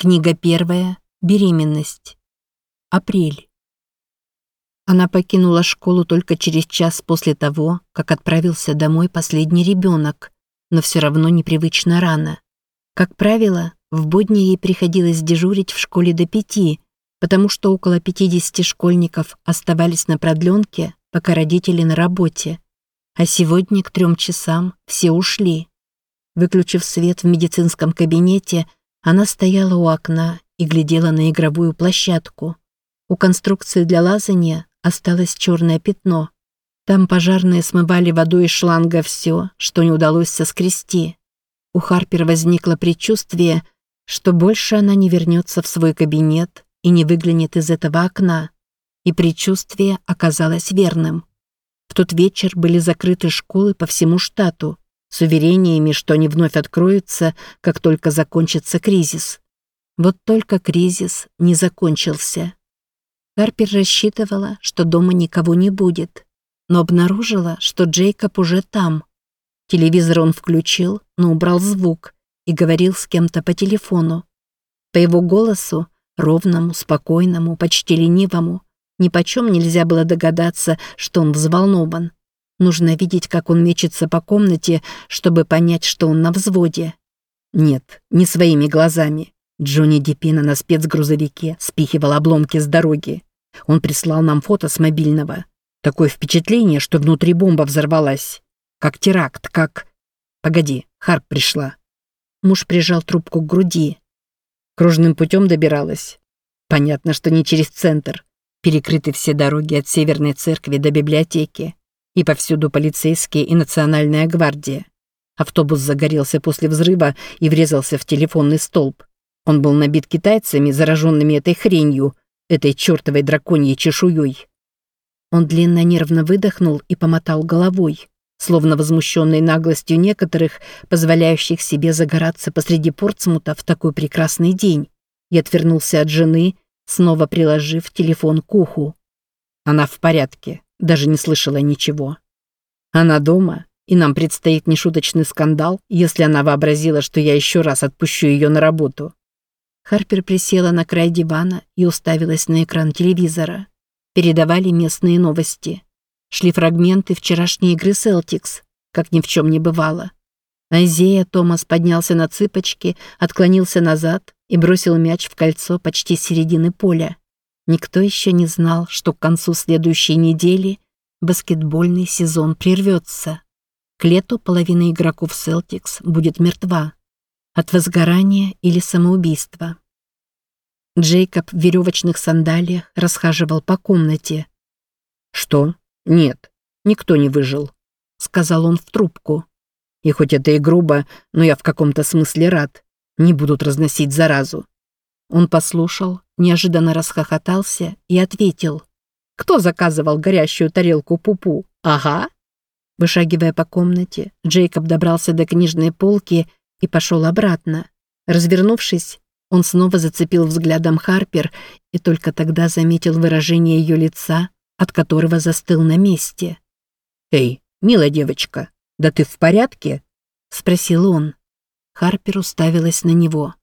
Книга первая. Беременность. Апрель. Она покинула школу только через час после того, как отправился домой последний ребенок, но все равно непривычно рано. Как правило, в будни ей приходилось дежурить в школе до пяти, потому что около 50 школьников оставались на продленке, пока родители на работе. А сегодня к трем часам все ушли. Выключив свет в медицинском кабинете, она стояла у окна и глядела на игровую площадку. У конструкции для лазания осталось черное пятно. Там пожарные смывали водой из шланга все, что не удалось соскрести. У Харпер возникло предчувствие, что больше она не вернется в свой кабинет и не выглянет из этого окна. И предчувствие оказалось верным. В тот вечер были закрыты школы по всему штату, с уверениями, что они вновь откроются, как только закончится кризис. Вот только кризис не закончился. Харпер рассчитывала, что дома никого не будет, но обнаружила, что Джейкоб уже там. Телевизор он включил, но убрал звук и говорил с кем-то по телефону. По его голосу, ровному, спокойному, почти ленивому, нипочем нельзя было догадаться, что он взволнован. Нужно видеть, как он мечется по комнате, чтобы понять, что он на взводе. Нет, не своими глазами. Джонни Дипина на спецгрузовике спихивал обломки с дороги. Он прислал нам фото с мобильного. Такое впечатление, что внутри бомба взорвалась. Как теракт, как... Погоди, Харп пришла. Муж прижал трубку к груди. Кружным путем добиралась. Понятно, что не через центр. Перекрыты все дороги от Северной церкви до библиотеки и повсюду полицейские и национальная гвардия. Автобус загорелся после взрыва и врезался в телефонный столб. Он был набит китайцами, зараженными этой хренью, этой чертовой драконьей чешуей. Он длинно нервно выдохнул и помотал головой, словно возмущенный наглостью некоторых, позволяющих себе загораться посреди Портсмута в такой прекрасный день, и отвернулся от жены, снова приложив телефон к уху. Она в порядке даже не слышала ничего. Она дома, и нам предстоит нешуточный скандал, если она вообразила, что я еще раз отпущу ее на работу. Харпер присела на край дивана и уставилась на экран телевизора. Передавали местные новости. Шли фрагменты вчерашней игры Селтикс, как ни в чем не бывало. Айзея Томас поднялся на цыпочки, отклонился назад и бросил мяч в кольцо почти с середины поля. Никто еще не знал, что к концу следующей недели баскетбольный сезон прервется. К лету половина игроков Celtics будет мертва. От возгорания или самоубийства. Джейкоб в веревочных сандалиях расхаживал по комнате. «Что? Нет, никто не выжил», — сказал он в трубку. «И хоть это и грубо, но я в каком-то смысле рад. Не будут разносить заразу». Он послушал, неожиданно расхохотался и ответил. «Кто заказывал горящую тарелку пупу? Ага». Вышагивая по комнате, Джейкоб добрался до книжной полки и пошел обратно. Развернувшись, он снова зацепил взглядом Харпер и только тогда заметил выражение ее лица, от которого застыл на месте. «Эй, милая девочка, да ты в порядке?» — спросил он. Харпер уставилась на него.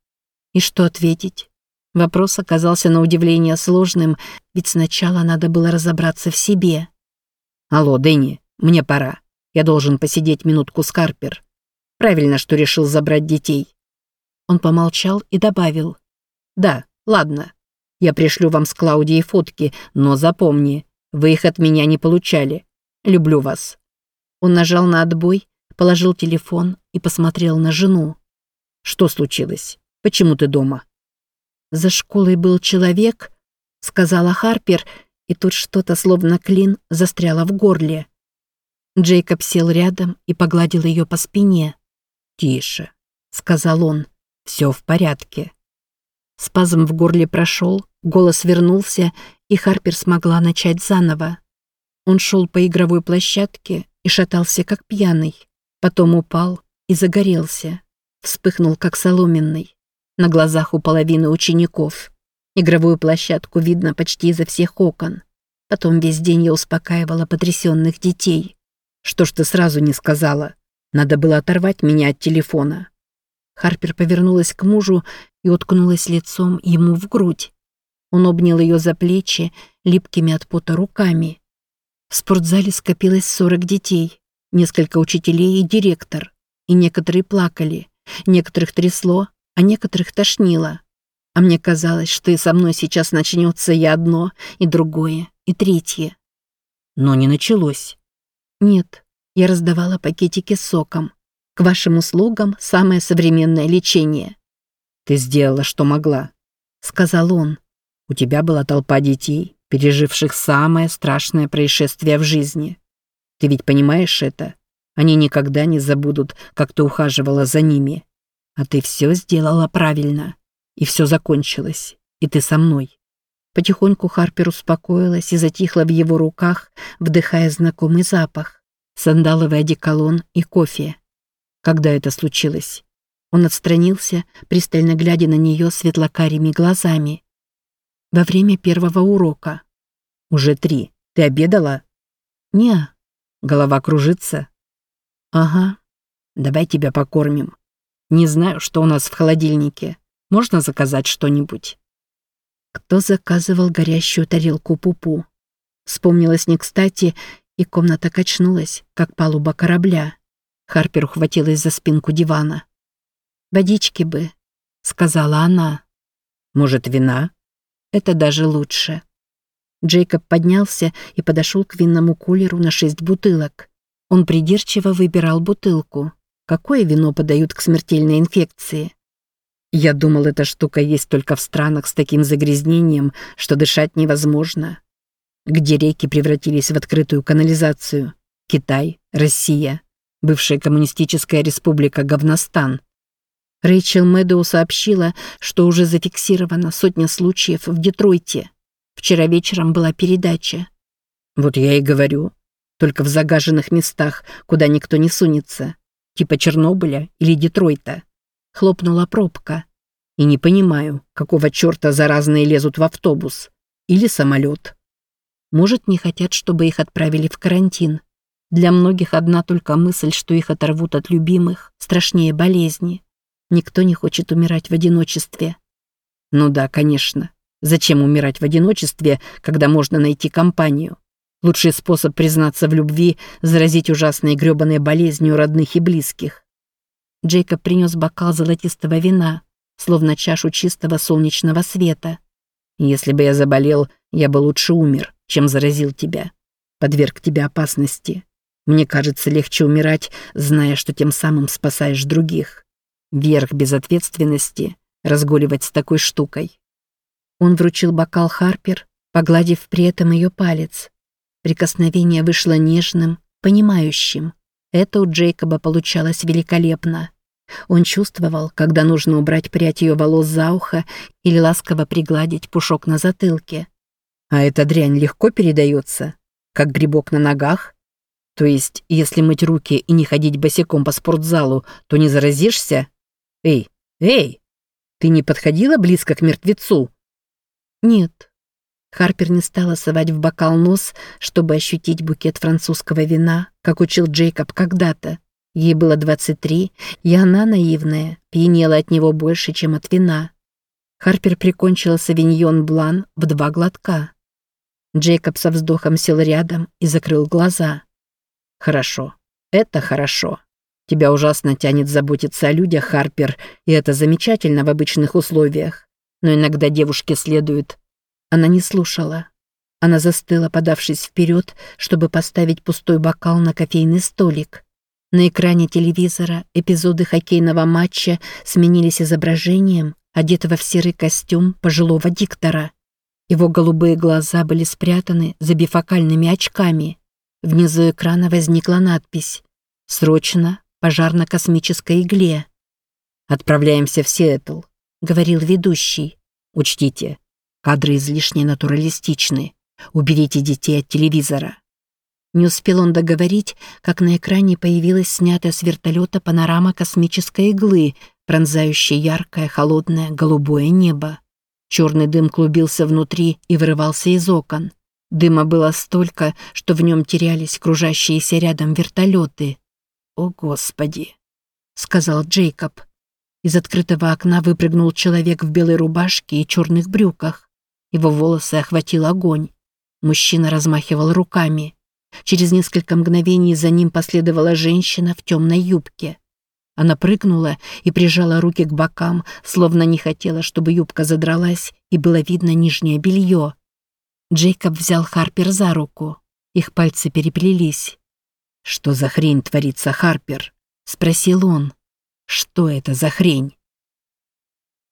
И что ответить? Вопрос оказался на удивление сложным, ведь сначала надо было разобраться в себе. «Алло, Дэнни, мне пора. Я должен посидеть минутку с Карпер. Правильно, что решил забрать детей». Он помолчал и добавил. «Да, ладно. Я пришлю вам с Клаудией фотки, но запомни, вы их от меня не получали. Люблю вас». Он нажал на отбой, положил телефон и посмотрел на жену. «Что случилось? Почему ты дома?» «За школой был человек», — сказала Харпер, и тут что-то, словно клин, застряло в горле. Джейкоб сел рядом и погладил ее по спине. «Тише», — сказал он, — «все в порядке». Спазм в горле прошел, голос вернулся, и Харпер смогла начать заново. Он шел по игровой площадке и шатался, как пьяный. Потом упал и загорелся. Вспыхнул, как соломенный на глазах у половины учеников. Игровую площадку видно почти изо всех окон. Потом весь день я успокаивала потрясенных детей. Что ж ты сразу не сказала? Надо было оторвать меня от телефона. Харпер повернулась к мужу, и уткнулась лицом ему в грудь. Он обнял ее за плечи, липкими от пота руками. В спортзале скопилось сорок детей, несколько учителей и директор. И некоторые плакали, некоторых трясло, а некоторых тошнило. А мне казалось, что и со мной сейчас начнется и одно, и другое, и третье. Но не началось. Нет, я раздавала пакетики с соком. К вашим услугам самое современное лечение. Ты сделала, что могла, сказал он. У тебя была толпа детей, переживших самое страшное происшествие в жизни. Ты ведь понимаешь это? Они никогда не забудут, как ты ухаживала за ними. А ты все сделала правильно. И все закончилось. И ты со мной. Потихоньку Харпер успокоилась и затихла в его руках, вдыхая знакомый запах. Сандаловый одеколон и кофе. Когда это случилось? Он отстранился, пристально глядя на нее светлокарими глазами. Во время первого урока. Уже три. Ты обедала? Не. Голова кружится? Ага. Давай тебя покормим. Не знаю, что у нас в холодильнике. Можно заказать что-нибудь?» Кто заказывал горящую тарелку пупу? Вспомнилось не кстати, и комната качнулась, как палуба корабля. Харпер ухватилась за спинку дивана. «Водички бы», — сказала она. «Может, вина?» «Это даже лучше». Джейкоб поднялся и подошел к винному кулеру на шесть бутылок. Он придирчиво выбирал бутылку. Какое вино подают к смертельной инфекции? Я думал, эта штука есть только в странах с таким загрязнением, что дышать невозможно. Где реки превратились в открытую канализацию. Китай, Россия, бывшая коммунистическая республика Говностан. Рэйчел Мэдоу сообщила, что уже зафиксировано сотня случаев в Детройте. Вчера вечером была передача. Вот я и говорю. Только в загаженных местах, куда никто не сунется типа Чернобыля или Детройта. Хлопнула пробка. И не понимаю, какого черта заразные лезут в автобус. Или самолет. Может, не хотят, чтобы их отправили в карантин. Для многих одна только мысль, что их оторвут от любимых, страшнее болезни. Никто не хочет умирать в одиночестве. Ну да, конечно. Зачем умирать в одиночестве, когда можно найти компанию? Лучший способ признаться в любви – заразить ужасной грёбаной болезнью родных и близких. Джейкоб принес бокал золотистого вина, словно чашу чистого солнечного света. «Если бы я заболел, я бы лучше умер, чем заразил тебя. Подверг тебя опасности. Мне кажется, легче умирать, зная, что тем самым спасаешь других. Верх безответственности – разгуливать с такой штукой». Он вручил бокал Харпер, погладив при этом ее палец. Прикосновение вышло нежным, понимающим. Это у Джейкоба получалось великолепно. Он чувствовал, когда нужно убрать прядь ее волос за ухо или ласково пригладить пушок на затылке. А эта дрянь легко передается, как грибок на ногах? То есть, если мыть руки и не ходить босиком по спортзалу, то не заразишься? Эй, эй, ты не подходила близко к мертвецу? Нет, Харпер не стала совать в бокал нос, чтобы ощутить букет французского вина, как учил Джейкоб когда-то. Ей было 23, и она, наивная, пьянела от него больше, чем от вина. Харпер прикончила савиньон Блан в два глотка. Джейкоб со вздохом сел рядом и закрыл глаза. «Хорошо. Это хорошо. Тебя ужасно тянет заботиться о людях, Харпер, и это замечательно в обычных условиях. Но иногда девушке следует она не слушала. Она застыла, подавшись вперед, чтобы поставить пустой бокал на кофейный столик. На экране телевизора эпизоды хоккейного матча сменились изображением, одетого в серый костюм пожилого диктора. Его голубые глаза были спрятаны за бифокальными очками. Внизу экрана возникла надпись «Срочно! Пожар на космической игле!» «Отправляемся в Сиэтл», — говорил ведущий. «Учтите, Кадры излишне натуралистичны. Уберите детей от телевизора». Не успел он договорить, как на экране появилась снятая с вертолета панорама космической иглы, пронзающая яркое, холодное, голубое небо. Черный дым клубился внутри и вырывался из окон. Дыма было столько, что в нем терялись кружащиеся рядом вертолеты. «О, Господи!» — сказал Джейкоб. Из открытого окна выпрыгнул человек в белой рубашке и черных брюках. Его волосы охватил огонь. Мужчина размахивал руками. Через несколько мгновений за ним последовала женщина в темной юбке. Она прыгнула и прижала руки к бокам, словно не хотела, чтобы юбка задралась и было видно нижнее белье. Джейкоб взял Харпер за руку. Их пальцы переплелись. «Что за хрень творится, Харпер?» — спросил он. «Что это за хрень?»